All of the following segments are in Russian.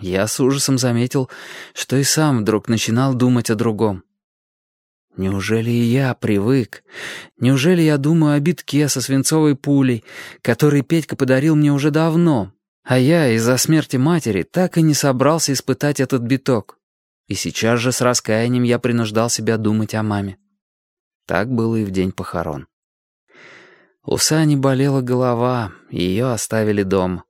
Я с ужасом заметил, что и сам вдруг начинал думать о другом. Неужели и я привык? Неужели я думаю о битке со свинцовой пулей, который Петька подарил мне уже давно, а я из-за смерти матери так и не собрался испытать этот биток? И сейчас же с раскаянием я принуждал себя думать о маме. Так было и в день похорон. У Сани болела голова, ее оставили дома.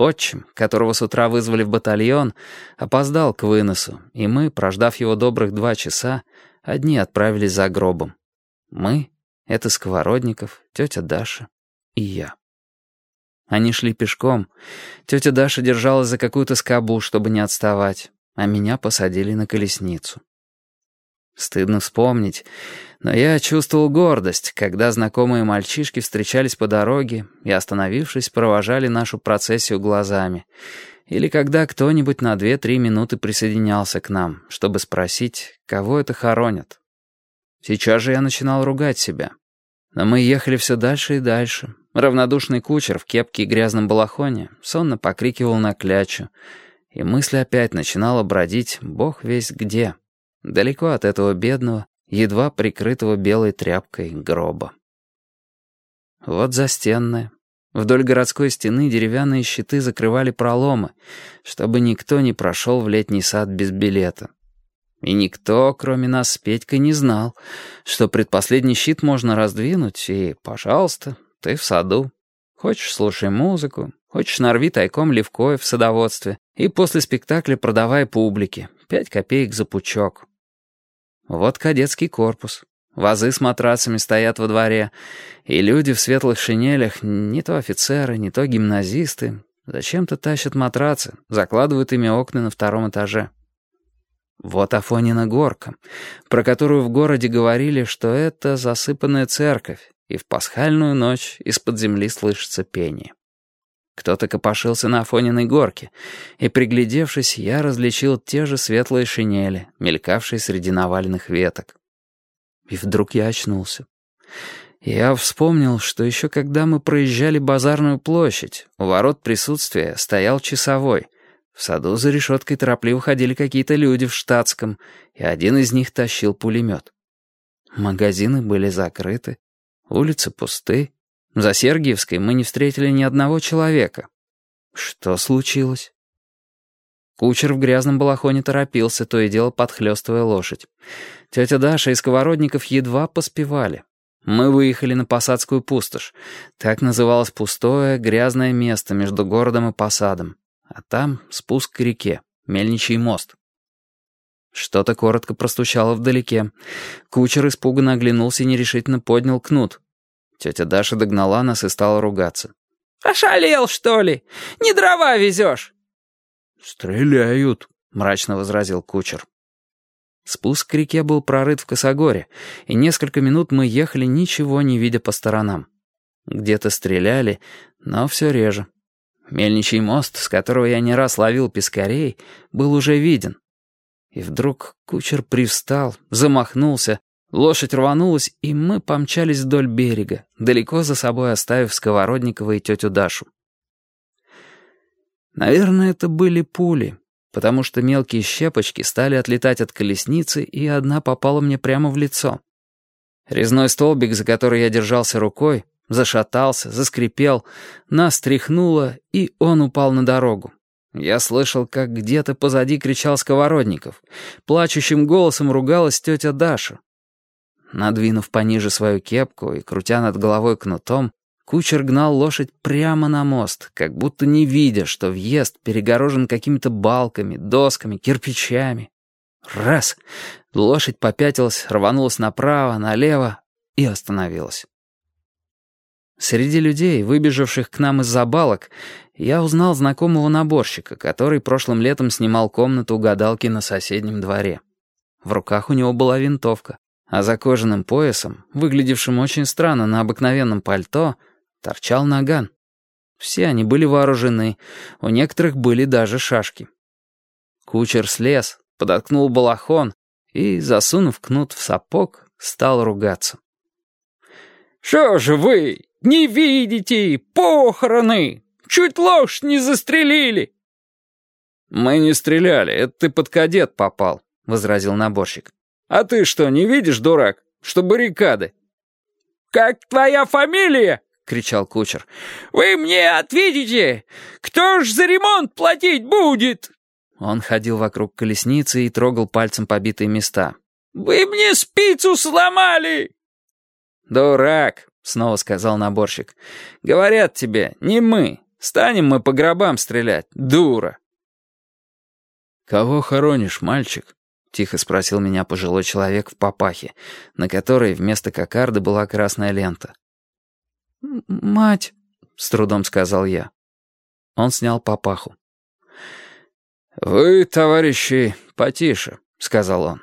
Отчим, которого с утра вызвали в батальон, опоздал к выносу, и мы, прождав его добрых два часа, одни отправились за гробом. Мы — это Сковородников, тетя Даша и я. Они шли пешком. Тетя Даша держалась за какую-то скобу, чтобы не отставать, а меня посадили на колесницу. Стыдно вспомнить, но я чувствовал гордость, когда знакомые мальчишки встречались по дороге и, остановившись, провожали нашу процессию глазами, или когда кто-нибудь на две-три минуты присоединялся к нам, чтобы спросить, кого это хоронят. Сейчас же я начинал ругать себя. Но мы ехали все дальше и дальше. Равнодушный кучер в кепке и грязном балахоне сонно покрикивал на клячу, и мысль опять начинала бродить бог весь где — далеко от этого бедного, едва прикрытого белой тряпкой гроба. Вот застенная. Вдоль городской стены деревянные щиты закрывали проломы, чтобы никто не прошел в летний сад без билета. И никто, кроме нас с Петькой, не знал, что предпоследний щит можно раздвинуть, и, пожалуйста, ты в саду. Хочешь, слушай музыку, хочешь, нарви тайком левкой в садоводстве, и после спектакля продавай публике, пять копеек за пучок. Вот кадетский корпус. Вазы с матрацами стоят во дворе, и люди в светлых шинелях, не то офицеры, не то гимназисты, зачем-то тащат матрацы, закладывают ими окна на втором этаже. Вот Афонина горка, про которую в городе говорили, что это засыпанная церковь, и в пасхальную ночь из-под земли слышится пение. Кто-то копошился на Афониной горке, и, приглядевшись, я различил те же светлые шинели, мелькавшие среди наваленных веток. И вдруг я очнулся. Я вспомнил, что еще когда мы проезжали базарную площадь, у ворот присутствия стоял часовой. В саду за решеткой торопливо ходили какие-то люди в штатском, и один из них тащил пулемет. Магазины были закрыты, улицы пусты, за Сергиевской мы не встретили ни одного человека. Что случилось? Кучер в грязном балахоне торопился, то и дело подхлёстывая лошадь. Тетя Даша и Сковородников едва поспевали. Мы выехали на Посадскую пустошь. Так называлось пустое, грязное место между городом и посадом. А там спуск к реке, мельничий мост. Что-то коротко простучало вдалеке. Кучер испуганно оглянулся и нерешительно поднял кнут. Тетя Даша догнала нас и стала ругаться. «Ошалел, что ли? Не дрова везешь!» «Стреляют», — мрачно возразил кучер. Спуск к реке был прорыт в Косогоре, и несколько минут мы ехали, ничего не видя по сторонам. Где-то стреляли, но все реже. Мельничий мост, с которого я не раз ловил пескарей, был уже виден. И вдруг кучер привстал, замахнулся, Лошадь рванулась, и мы помчались вдоль берега, далеко за собой оставив Сковородникова и тетю Дашу. Наверное, это были пули, потому что мелкие щепочки стали отлетать от колесницы, и одна попала мне прямо в лицо. Резной столбик, за который я держался рукой, зашатался, заскрипел, нас тряхнуло, и он упал на дорогу. Я слышал, как где-то позади кричал Сковородников. Плачущим голосом ругалась тетя Даша. Надвинув пониже свою кепку и крутя над головой кнутом, кучер гнал лошадь прямо на мост, как будто не видя, что въезд перегорожен какими-то балками, досками, кирпичами. Раз! Лошадь попятилась, рванулась направо, налево и остановилась. Среди людей, выбежавших к нам из-за балок, я узнал знакомого наборщика, который прошлым летом снимал комнату у гадалки на соседнем дворе. В руках у него была винтовка а за кожаным поясом, выглядевшим очень странно на обыкновенном пальто, торчал наган. Все они были вооружены, у некоторых были даже шашки. Кучер слез, подоткнул балахон и, засунув кнут в сапог, стал ругаться. «Что же вы, не видите, похороны! Чуть лошадь не застрелили!» «Мы не стреляли, это ты под кадет попал», — возразил наборщик. «А ты что, не видишь, дурак, что баррикады?» «Как твоя фамилия?» — кричал кучер. «Вы мне ответите! Кто ж за ремонт платить будет?» Он ходил вокруг колесницы и трогал пальцем побитые места. «Вы мне спицу сломали!» «Дурак!» — снова сказал наборщик. «Говорят тебе, не мы. Станем мы по гробам стрелять, дура!» «Кого хоронишь, мальчик?» — тихо спросил меня пожилой человек в папахе, на которой вместо кокарды была красная лента. «Мать», — с трудом сказал я. Он снял папаху. «Вы, товарищи, потише», — сказал он.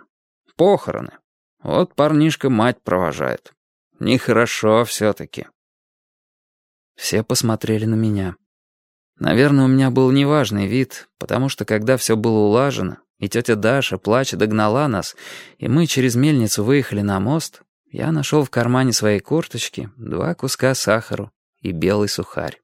«Похороны. Вот парнишка мать провожает. Нехорошо все-таки». Все посмотрели на меня. Наверное, у меня был неважный вид, потому что когда все было улажено, и тетя Даша, плача, догнала нас, и мы через мельницу выехали на мост, я нашел в кармане своей курточки два куска сахара и белый сухарь.